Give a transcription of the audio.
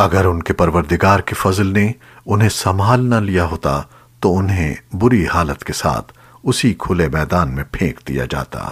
اگر ان کے پروردگار کے فضل نے انہیں سنبھال نہ لیا ہوتا، تو انہیں بری حالت کے ساتھ اسی کھلے میدان میں پھینک دیا جاتا۔